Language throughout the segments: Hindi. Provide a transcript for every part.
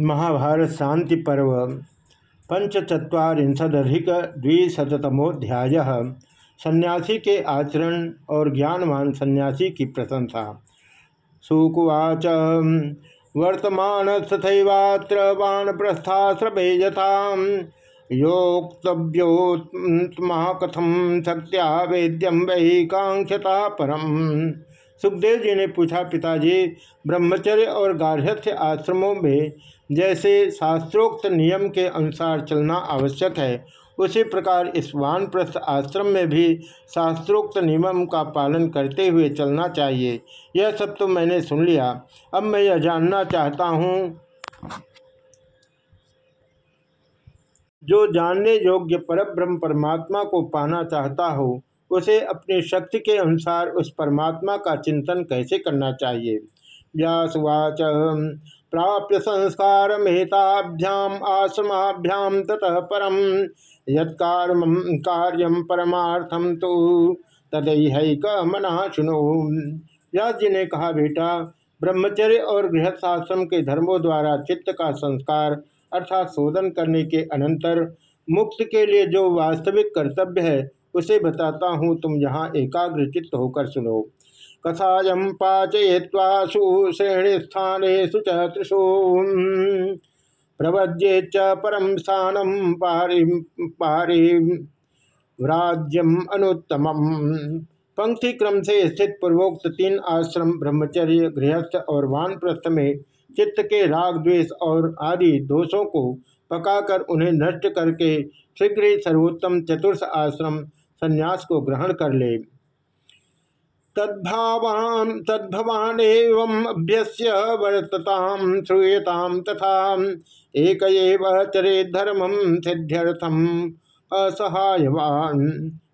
महाभारत शांति पर्व पंचचत्वारिशदिकशतमोध्याय सन्यासी के आचरण और ज्ञानवान सन्यासी की प्रशंसा। सुकुवाच, वर्तमान तथैवात्र बाणप्रस्थाश्रमे यथा योक्तव्योत्मा कथम शक्त्या वेद्यम वही कांक्षता परम। सुखदेव जी ने पूछा, पिताजी, ब्रह्मचर्य और गार्हस्थ्य आश्रमों में जैसे शास्त्रोक्त नियम के अनुसार चलना आवश्यक है, उसी प्रकार इस वानप्रस्थ आश्रम में भी शास्त्रोक्त नियम का पालन करते हुए चलना चाहिए। यह सब तो मैंने सुन लिया। अब मैं यह जानना चाहता हूँ, जो जानने योग्य परब्रह्म परमात्मा को पाना चाहता हो उसे अपनी शक्ति के अनुसार उस परमात्मा का चिंतन कैसे करना चाहिए? व्यासवाच, प्राप्य संस्कार मेहताभ्याम आश्रमाभ्याम ततः परम। यत्म कार्यम परमार्थम तो तदैक मना सुनो व्यास जी ने कहा, बेटा, ब्रह्मचर्य और गृहस्थाश्रम के धर्मों द्वारा चित्त का संस्कार अर्थात शोधन करने के अनंतर मुक्त के लिए जो वास्तविक कर्तव्य है उसे बताता हूँ, तुम यहाँ एकाग्र चित्त होकर सुनो। कथायम पाचय्वासु श्रेणी स्थानेषु चुषु प्रवज्ये च परम स्थानम पारि पारि। राज्यम अनुत्तम पंक्ति क्रम से स्थित पूर्वोक्त तीन आश्रम, ब्रह्मचर्य, गृहस्थ और वानप्रस्थ में चित्त के राग, द्वेष और आदि दोषों को पकाकर उन्हें नष्ट करके शीघ्र ही सर्वोत्तम चतुर्थ आश्रम संन्यास को ग्रहण कर ले। तद्भावान तद्भवान एवं अभ्यस्य वर्तताम श्रूयताम तथा एक चरे धर्मम सिद्ध्यर्थम असहायवान।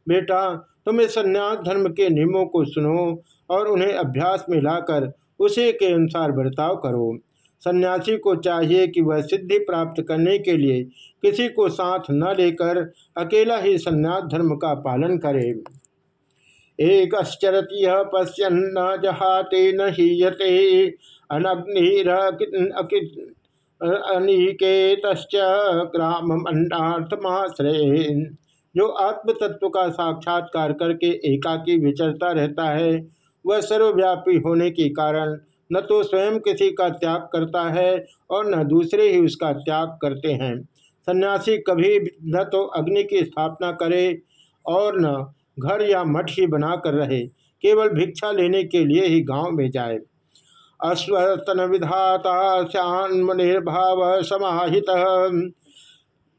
बेटा तुम इस संन्यास धर्म के नियमों को सुनो और उन्हें अभ्यास में लाकर उसी के अनुसार बर्ताव करो। सन्यासी को चाहिए कि वह सिद्धि प्राप्त करने के लिए किसी को साथ न लेकर अकेला ही संन्यास धर्म का पालन करे। एक पश्यन्न जहाते न हीयते अनग्निर अनिकेत ग्राम अंडार्थमाश्रय जो आत्म तत्व का साक्षात्कार करके एकाकी विचरता रहता है, वह सर्वव्यापी होने के कारण न तो स्वयं किसी का त्याग करता है और न दूसरे ही उसका त्याग करते हैं। सन्यासी कभी न तो अग्नि की स्थापना करे और न घर या मठ ही बनाकर रहे, केवल भिक्षा लेने के लिए ही गाँव में जाए। अश्वतन विधाता निर्भाव समाहित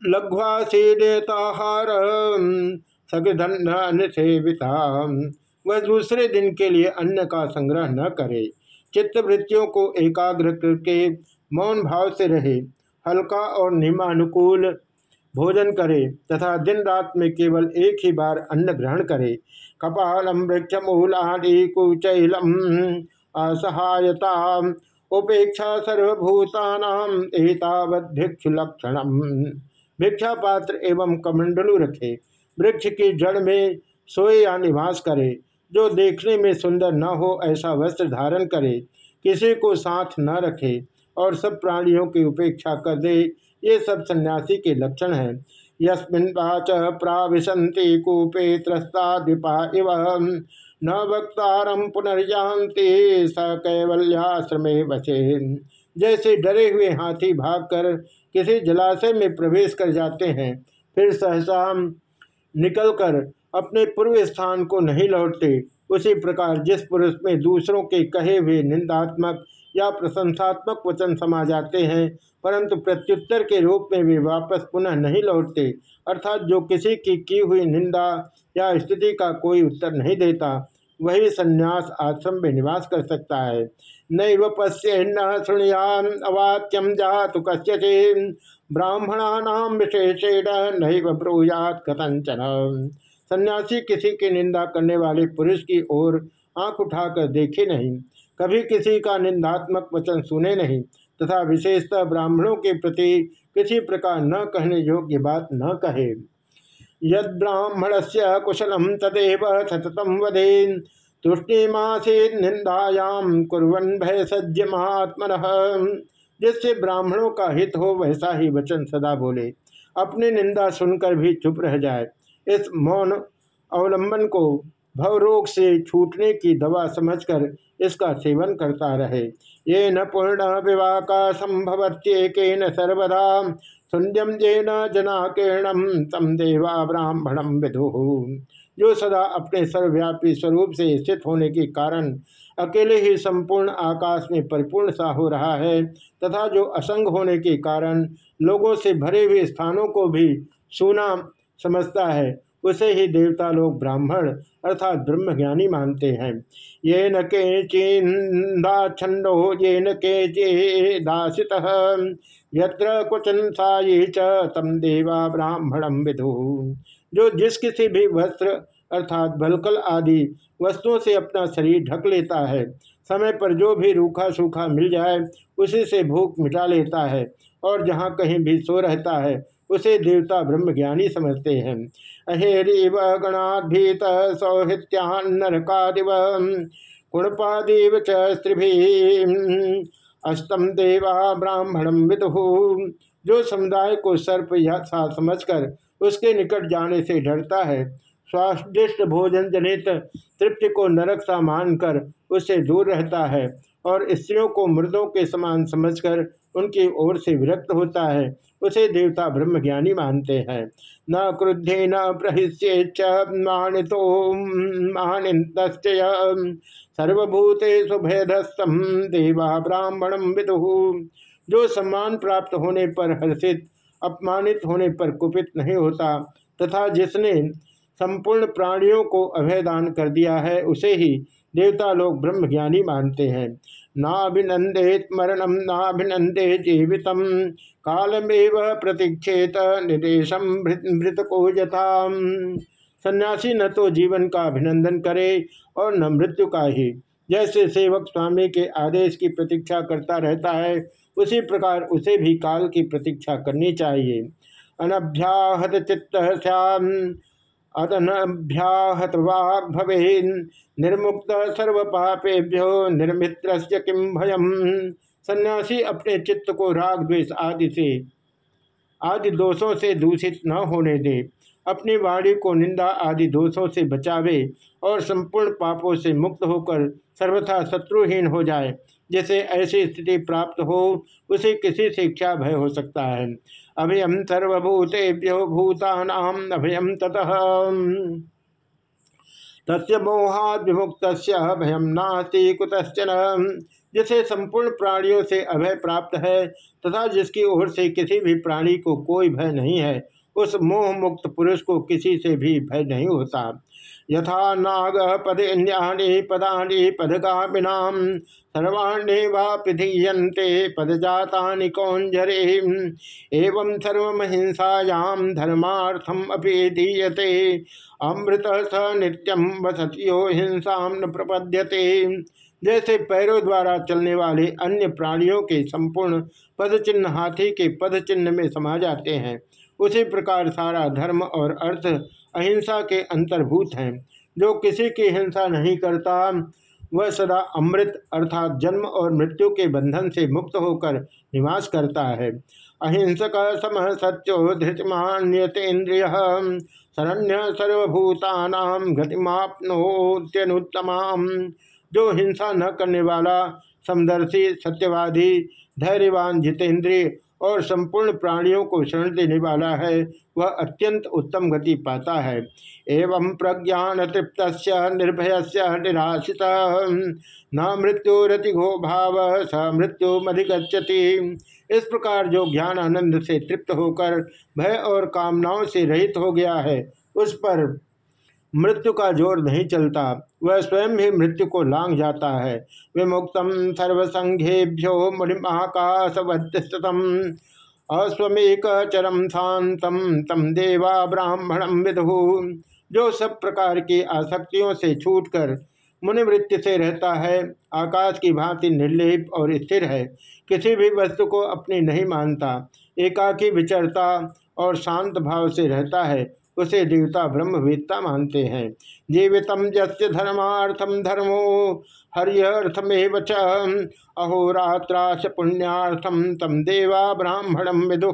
लघ्वासीनेताहार सगधन सेविता। वह दूसरे दिन के लिए अन्न का संग्रह न करे चित्तवृत्तियों को एकाग्र करके मौन भाव से रहे। हल्का और नियमानुकूल भोजन करे तथा दिन रात में केवल एक ही बार अन्न ग्रहण करे। कपालम वृक्षमूलादि कुचैलम असहायता उपेक्षा सर्वभूतानाम एतावत भिक्षु लक्षणम भिक्षा पात्र एवं कमंडलू रखे। वृक्ष की जड़ में सोए या निवास करे। जो देखने में सुंदर न हो, ऐसा वस्त्र धारण करे। किसी को साथ न रखे। और सब प्राणियों की उपेक्षा कर दे ये सब सन्यासी के लक्षण हैं। यस्मिन वाच प्राविशंति कूपे त्रस्ता दीपा इव न वक्तारम पुनर्जानते स कैवल्याश्रमे बचे जैसे डरे हुए हाथी भागकर किसी जलाशय में प्रवेश कर जाते हैं, फिर सहसा निकलकर अपने पूर्व स्थान को नहीं लौटते। उसी प्रकार जिस पुरुष में दूसरों के कहे हुए निंदात्मक या प्रशंसात्मक वचन समा जाते हैं, परंतु प्रत्युत्तर के रूप में वे वापस पुनः नहीं लौटते, अर्थात जो किसी की की हुई निंदा या स्थिति का कोई उत्तर नहीं देता, वही संन्यास आश्रम में निवास कर सकता है। नैव पश्य न शुणयान अवाच्यम जातु कस्य ब्राह्मणा विशेषेण नैव ब्रूयात कथंचन सन्यासी किसी की निंदा करने वाले पुरुष की ओर आँख उठाकर देखे नहीं। कभी किसी का निंदात्मक वचन सुने नहीं, तथा विशेषतः ब्राह्मणों के प्रति किसी प्रकार न कहने योग्य बात न कहे। यद ब्राह्मण से कुशलम तदेव सततम वदेन तुष्टिमासी निंदायाम कुरन भय सज्ज महात्मन। जिससे ब्राह्मणों का हित हो, वैसा ही वचन सदा बोले। अपनी निंदा सुनकर भी चुप रह जाए। इस मौन अवलंबन को भवरोग से छूटने की दवा समझकर इसका सेवन करता रहे। ये न पूर्ण विवाका संभवत्येक न सर्वदा। सुंदम जे न जनाकीर्णम तम देवा ब्राह्मणम विदु। जो सदा अपने सर्वव्यापी स्वरूप से स्थित होने के कारण अकेले ही संपूर्ण आकाश में परिपूर्ण सा हो रहा है, तथा जो असंग होने के कारण लोगों से भरे हुए स्थानों को भी सुना समझता है उसे ही देवता लोग ब्राह्मण अर्थात ब्रह्मज्ञानी मानते हैं। ये न के चिंदाछंडो ये न के यत्र क्वचन साये च तम देवा ब्राह्मणम विदु। जो जिस किसी भी वस्त्र अर्थात बलकल आदि वस्तुओं से अपना शरीर ढक लेता है, समय पर जो भी रूखा सूखा मिल जाए, उसी से भूख मिटा लेता है और जहाँ कहीं भी सो रहता है उसे देवता ब्रह्म ज्ञानी समझते हैं। अहेरीव गणाधीत सौहित्यान्नरकादिव कुणपादिव स्त्रिभी अष्टम देवा ब्राह्मणम विदु। जो समुदाय को सर्प सा समझकर उसके निकट जाने से डरता है, स्वादिष्ट भोजन जनित तृप्ति को नरक सा मानकर उससे दूर रहता है। और स्त्रियों को मृदों के समान समझकर उनकी ओर से विरक्त होता है, उसे देवता ब्रह्म ज्ञानी मानते हैं। न क्रुद्धे न प्रहिष्ये मानितो मानित सर्वभूते सुभेदस्तम देवा ब्राह्मणम विदु। जो सम्मान प्राप्त होने पर हर्षित, अपमानित होने पर कुपित नहीं होता, तथा जिसने संपूर्ण प्राणियों को अभयदान कर दिया है, उसे ही देवता लोग ब्रह्म ज्ञानी मानते हैं। नाभिनंदेत मरणम नाभिनंदे जीवित। कालमेव प्रतीक्षेत निदेशम मृत को यथा सन्यासी न तो जीवन का अभिनंदन करे और न मृत्यु का ही। जैसे सेवक स्वामी के आदेश की प्रतीक्षा करता रहता है, उसी प्रकार उसे भी काल की प्रतीक्षा करनी चाहिए। अनभ्याहत चित्त श्याम अदनभ्याहत वाग भवे निर्मुक्त सर्व पापेभ्यो निर्मित्र किम भयम? सन्यासी अपने चित्त को राग, द्वेष आदि से, आदि दोषों से दूषित न होने दे। अपनी वाणी को निंदा आदि दोषों से बचावे और संपूर्ण पापों से मुक्त होकर सर्वथा शत्रुहीन हो जाए। जिसे ऐसी स्थिति प्राप्त हो, उसे किसी से क्या भय हो सकता है। अभयम सर्वभूतेभ्यो भूतानाम अभयम ततः। तस्य मोहाद विमुक्त भयम नास्ति कुतश्चन। जिसे संपूर्ण प्राणियों से अभय प्राप्त है, तथा जिसकी ओर से किसी भी प्राणी को कोई भय नहीं है उस मोह मुक्त पुरुष को किसी से भी भय नहीं होता। यथा नाग पदेन्यानि पदानि पदगामिना, सर्वाण्ये वा पृथीयन्ते पदजाता कौंजरे एवं सर्वहिंसायां धर्मार्थम अपि अमृत स नित्यम वसतियो हिंसा न प्रपद्यते। जैसे पैरों द्वारा चलने वाले अन्य प्राणियों के संपूर्ण पद चिन्ह हाथी के पद चिन्ह में समा जाते हैं उसी प्रकार सारा धर्म और अर्थ अहिंसा के अंतर्भूत हैं। जो किसी की हिंसा नहीं करता, वह सदा अमृत अर्थात जन्म और मृत्यु के बंधन से मुक्त होकर निवास करता है। अहिंसक सम सत्यो धृतमान्यतेन्द्रिय शरण्य सर्वभूतानाम गतिमापनोत्यनुत्तम जो हिंसा न करने वाला, समदर्शी, सत्यवादी, धैर्यवान जितेंद्रिय और संपूर्ण प्राणियों को शरण देने वाला है, वह अत्यंत उत्तम गति पाता है। एवं प्रज्ञान तृप्त निर्भय से निराशित न मृत्यु घो भाव, स मृत्यु मधिगछति इस प्रकार जो ज्ञान आनंद से तृप्त होकर, भय और कामनाओं से रहित हो गया है, उस पर मृत्यु का ज़ोर नहीं चलता। वह स्वयं ही मृत्यु को लांग जाता है। विमुक्तम सर्वसंघेभ्यो मुनिमाकाशवतम अस्वेक चरम शांतम तम देवा ब्राह्मणम विधु जो सब प्रकार की आसक्तियों से छूटकर मुनिवृत्ति से रहता है, आकाश की भांति निर्लेप और स्थिर है। किसी भी वस्तु को अपनी नहीं मानता। एकाकी विचरता और शांत भाव से रहता है। उसे देवता ब्रह्मवेत्ता मानते हैं। जीवितम जस्य धर्मार्थम धर्मो हरियर्थमेव च। अहोरात्राश पुण्यार्थम तम देवा ब्राह्मणम विदु।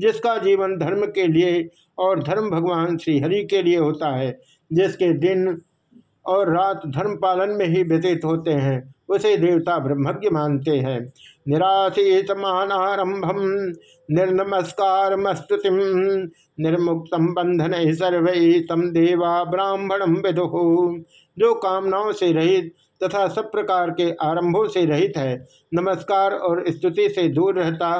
जिसका जीवन धर्म के लिए और धर्म भगवान श्री हरि के लिए होता है, जिसके दिन और रात धर्म पालन में ही व्यतीत होते हैं। उसे देवता ब्रह्मज्ञ मानते हैं। निराशित मानारंभम निर्नमस्कार मस्तुति निर्मुक्त बंधन सर्व तम देवा ब्राह्मणम विदु। जो कामनाओं से रहित तथा सब प्रकार के आरंभों से रहित है, नमस्कार और स्तुति से दूर रहता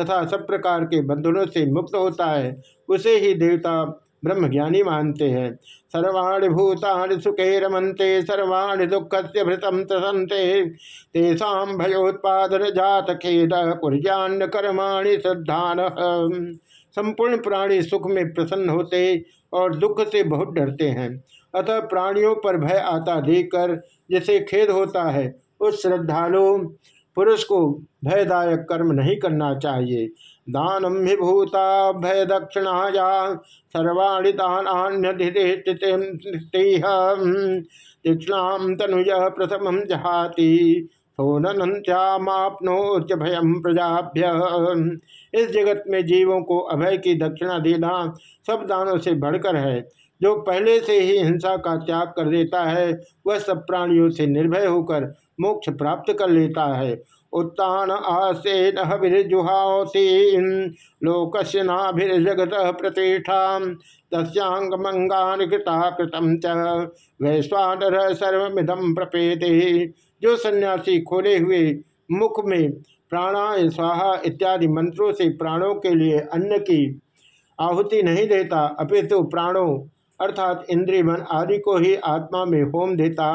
तथा सब प्रकार के बंधनों से मुक्त होता है, उसे ही देवता ब्रह्म ज्ञानी मानते हैं। सर्वाणी भूतानि सुखे रमनते सर्वाणी से भृतम तसंते तेषा भयोत्पादन जात खेद कुर्यान्न कर्माणि श्रद्धान। संपूर्ण प्राणी सुख में प्रसन्न होते और दुख से बहुत डरते हैं। अतः प्राणियों पर भय आता देखकर जिसे खेद होता है, उस श्रद्धालु पुरुष को भयदायक कर्म नहीं करना चाहिए। दानम विभूता भय दक्षिणाया सर्वाणी तीक्षणाम तनुज प्रथम जहाती। सोनन्त्यामापनोच भयम प्रजाभ्य। इस जगत में जीवों को अभय की दक्षिणा देना सब दानों से बढ़कर है। जो पहले से ही हिंसा का त्याग कर देता है, वह सब प्राणियों से निर्भय होकर मोक्ष प्राप्त कर लेता है। उत्तान आसेन हविर्जुहावती लोकस्य नाभिर्जगत प्रतिष्ठा तस्यांग मंगान कृता कृतम च। वैश्वानर सर्वमिदम प्रपेदे जो सन्यासी खोले हुए मुख में प्राणाय स्वाहा इत्यादि मंत्रों से प्राणों के लिए अन्न की आहुति नहीं देता, अपितु तो प्राणों अर्थात इंद्रिय मन आदि को ही आत्मा में होम देता,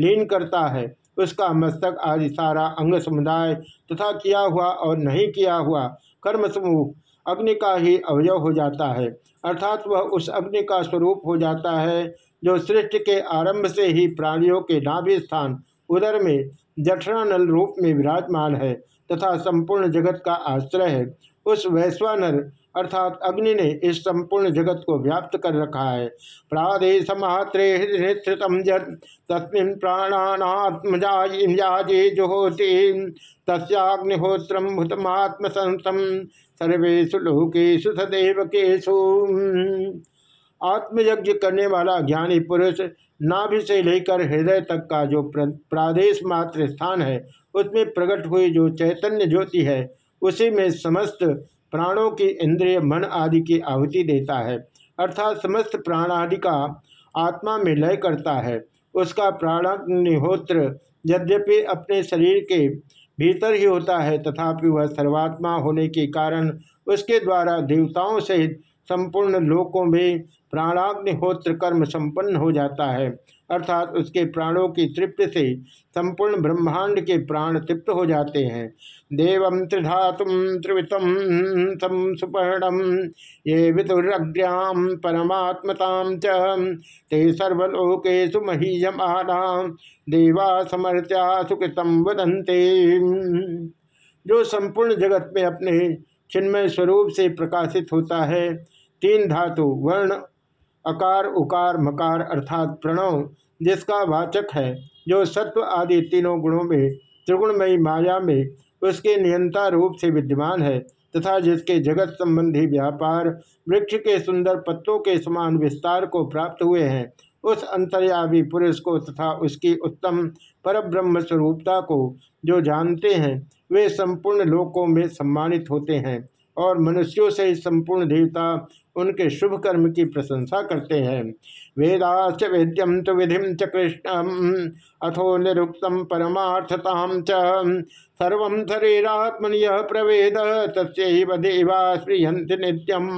लीन करता है। उसका मस्तक आदि सारा अंग समुदाय तथा किया हुआ और नहीं किया हुआ कर्म समूह अग्नि का ही अवयव हो जाता है। अर्थात वह उस अग्नि का स्वरूप हो जाता है, जो सृष्टि के आरंभ से ही प्राणियों के नाभि स्थान, उदर में, जठरानल रूप में विराजमान है तथा संपूर्ण जगत का आश्रय है। उस वैश्वानर अर्थात अग्नि ने इस संपूर्ण जगत को व्याप्त कर रखा है। प्रादेश मात्रे हृदयतम जत तस्मिन प्राणात्मजाजे जुहोति। तस्ग्निहोत्रम भूतमात्म संतम सर्वेशु लोकेशु सदैव केशु आत्मयज्ञ करने वाला ज्ञानी पुरुष नाभि से लेकर हृदय तक का जो प्रादेश मात्र स्थान है, उसमें प्रकट हुई जो चैतन्य ज्योति है, उसी में समस्त प्राणों की इंद्रिय, मन आदि की आहुति देता है, अर्थात समस्त प्राण आदि का आत्मा में लय करता है। उसका प्राणाग्निहोत्र यद्यपि अपने शरीर के भीतर ही होता है, तथापि वह सर्वात्मा होने के कारण उसके द्वारा देवताओं सहित संपूर्ण लोकों में प्राणाग्निहोत्र कर्म संपन्न हो जाता है। अर्थात उसके प्राणों की तृप्ति से संपूर्ण ब्रह्मांड के प्राण तृप्त हो जाते हैं। देव त्रिधातुम त्रिवितम तम सुपर्णम ये विदुरग्र्याम परमात्मताम च, ते सर्वलोकेशु देवा समर्थ्या सुकृतम वदंते जो संपूर्ण जगत में अपने चिन्मय स्वरूप से प्रकाशित होता है, तीन धातु, वर्ण, अकार, उकार, मकार, अर्थात प्रणव जिसका वाचक है, जो सत्व आदि तीनों गुणों में, त्रिगुणमयी माया में, उसके नियंता रूप से विद्यमान है, तथा जिसके जगत संबंधी व्यापार, वृक्ष के सुंदर पत्तों के समान विस्तार को प्राप्त हुए हैं, उस अंतर्यावी पुरुष को तथा उसकी उत्तम परब्रह्म स्वरूपता को जो जानते हैं, वे संपूर्ण लोकों में सम्मानित होते हैं, और मनुष्यों से संपूर्ण देवता उनके शुभ कर्म की प्रशंसा करते हैं। वेदाच वेद्यम तो विधि च कृष्ण, अथो निरुक्तम परमार्थता सर्व शरीरात्मन यह प्रवेद तस्व देवा श्रीहंत नित्यम।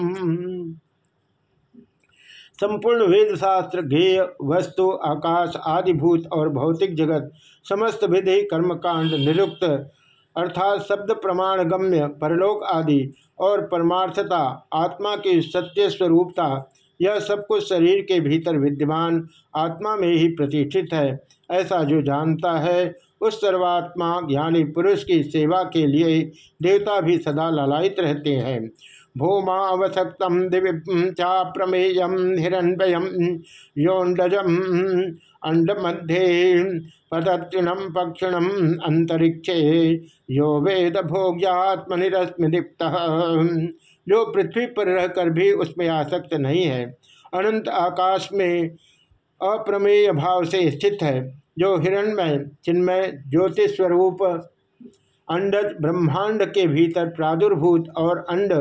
संपूर्ण वेद शास्त्र गेय वस्तु, आकाश, आदिभूत और भौतिक जगत, समस्त विधि, कर्मकांड, निरुक्त अर्थात शब्द प्रमाण, गम्य, परलोक आदि और परमार्थता, आत्मा की सत्य स्वरूपता, यह सब कुछ शरीर के भीतर विद्यमान आत्मा में ही प्रतिष्ठित है। ऐसा जो जानता है, उस सर्वात्मा ज्ञानी पुरुष की सेवा के लिए देवता भी सदा ललायित रहते हैं। भूमावसक्त दिव्य चा प्रमेय हिरण्यम योडजम अंड मध्य पदत्रिणम पक्षिणम अंतरिक्षे यो वेद भोग्यात्मनिरश्मि जो पृथ्वी पर रहकर भी उसमें आसक्त नहीं है, अनंत आकाश में अप्रमेय भाव से स्थित है, जो हिरणमय, चिन्मय ज्योतिस्वरूप अंडज ब्रह्मांड के भीतर प्रादुर्भूत और अंड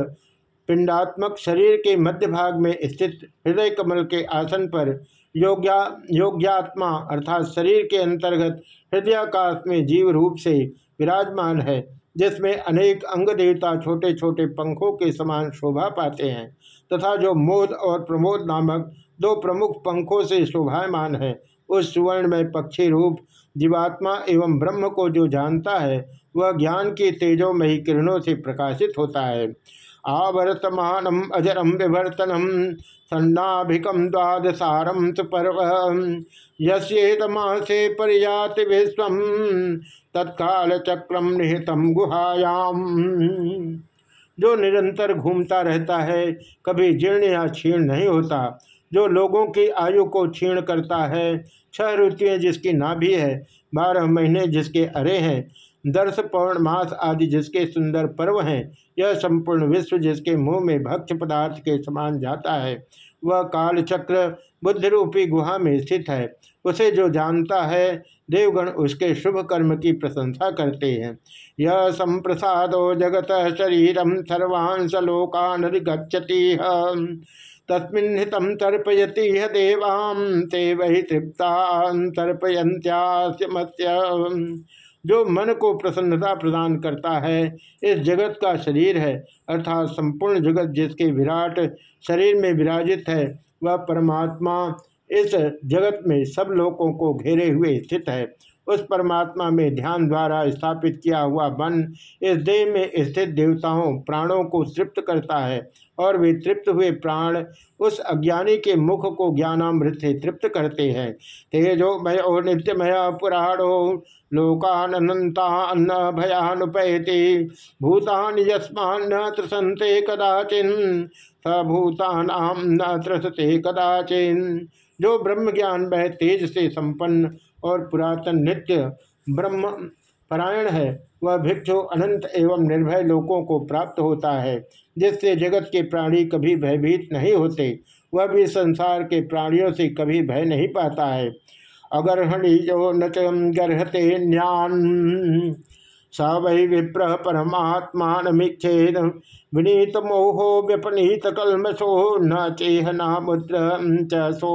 पिंडात्मक शरीर के मध्य भाग में स्थित हृदय कमल के आसन पर योग्या, योग्यात्मा अर्थात शरीर के अंतर्गत हृदयाकाश में जीव रूप से विराजमान है, जिसमें अनेक अंग देवता छोटे छोटे पंखों के समान शोभा पाते हैं तथा जो मोद और प्रमोद नामक दो प्रमुख पंखों से शोभायमान है, उस सुवर्ण में पक्षी रूप जीवात्मा एवं ब्रह्म को जो जानता है, वह ज्ञान की तेजोमयी किरणों से प्रकाशित होता है। आवर्तमानम अजरम विवर्तनम सन्नाभिकम द्वादसारम पर्व। यश्येतमासे पर्याति विश्व तत्काल चक्रम निहितम गुहायाम जो निरंतर घूमता रहता है, कभी जीर्ण या क्षीण नहीं होता। जो लोगों की आयु को क्षीण करता है, छह ऋतुएँ जिसकी नाभि है, बारह महीने जिसके अरे हैं दर्श पौर्णमास आदि जिसके सुंदर पर्व हैं, यह संपूर्ण विश्व जिसके मुँह में भक्ष पदार्थ के समान जाता है, वह कालचक्र बुद्ध रूपी गुहा में स्थित है। उसे जो जानता है, देवगण उसके शुभ कर्म की प्रशंसा करते हैं। यह संप्रसादो जगत शरीरम सर्वांश लोकान गच्छति तस्मिन्हितम तर्पयति देवाम ते वही तृप्ता तर्पयंत्यास्यमत्य जो मन को प्रसन्नता प्रदान करता है, इस जगत का शरीर है। अर्थात संपूर्ण जगत जिसके विराट शरीर में विराजित है, वह परमात्मा इस जगत में सब लोगों को घेरे हुए स्थित है। उस परमात्मा में ध्यान द्वारा स्थापित किया हुआ मन इस देह में स्थित देवताओं, प्राणों को तृप्त करता है। और वे तृप्त हुए प्राण उस अज्ञानी के मुख को ज्ञानामृत से तृप्त करते हैं। तेजो मय और नित्यमय पुराणो लोकानता अन्न भयानुपैति। भूतान यस्मान न त्रसंते कदाचिन। सभूतान न त्रसते कदाचिन। जो ब्रह्म ज्ञान वह तेज से संपन्न और पुरातन नित्य ब्रह्म परायण है वह भिक्षु अनंत एवं निर्भय लोकों को प्राप्त होता है, जिससे जगत के प्राणी कभी भयभीत नहीं होते, वह भी संसार के प्राणियों से कभी भय नहीं पाता है। अगर्हणी जो न गर्हते न्यान, स वै विप्र परमात्मानमीक्षेद विनीत मोहो व्यपनीत कलमसो न चेह न मुद्र सो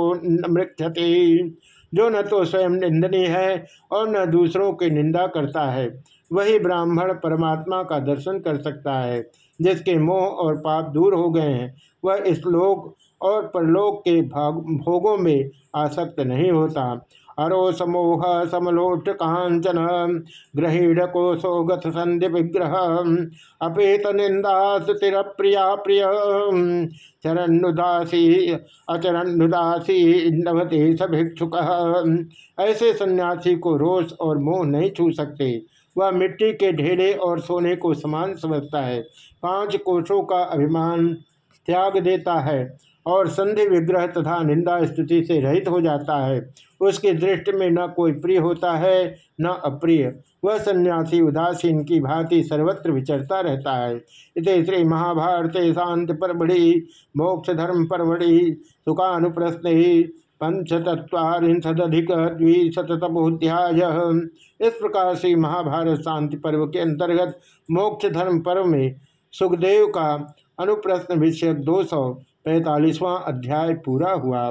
मृक्षते। जो न तो स्वयं निंदनीय है और न दूसरों की निंदा करता है। वही ब्राह्मण परमात्मा का दर्शन कर सकता है, जिसके मोह और पाप दूर हो गए हैं। वह इस लोक और परलोक के भाग, भोगों में आसक्त नहीं होता। अरो समोह समलोट कांचन ग्रहीण कोशो गत संध्य विग्रह, अपेत निंदा तिर प्रिया प्रिय। चरणुदासी अचरणुदासी नवते सभिक्षुक ऐसे सन्यासी को रोष और मोह नहीं छू सकते। वह मिट्टी के ढेले और सोने को समान समझता है। पाँच कोषों का अभिमान त्याग देता है और संधि विग्रह तथा निंदा स्तुति से रहित हो जाता है। उसकी दृष्टि में न कोई प्रिय होता है, न अप्रिय। वह सन्यासी, उदासीन की भांति सर्वत्र विचरता रहता है। इस श्री महाभारत शांति परमढ़ि मोक्ष धर्म पर परमढ़ि सुखानुप्रश्न पंचतत्वारिशदिक द्विशतमोध्याय इस प्रकार से महाभारत शांति पर्व के अंतर्गत मोक्ष धर्म पर्व में सुखदेव का अनुप्रश्न विषयक दो सौ पैंतालीसवां अध्याय पूरा हुआ।